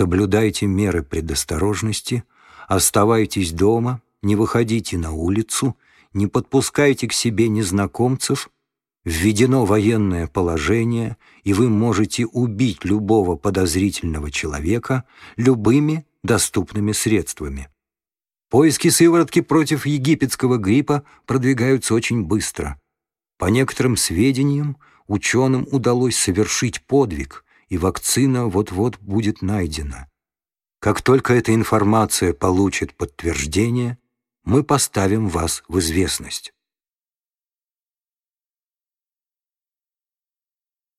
Соблюдайте меры предосторожности, оставайтесь дома, не выходите на улицу, не подпускайте к себе незнакомцев, введено военное положение, и вы можете убить любого подозрительного человека любыми доступными средствами. Поиски сыворотки против египетского гриппа продвигаются очень быстро. По некоторым сведениям, ученым удалось совершить подвиг, и вакцина вот-вот будет найдена. Как только эта информация получит подтверждение, мы поставим вас в известность.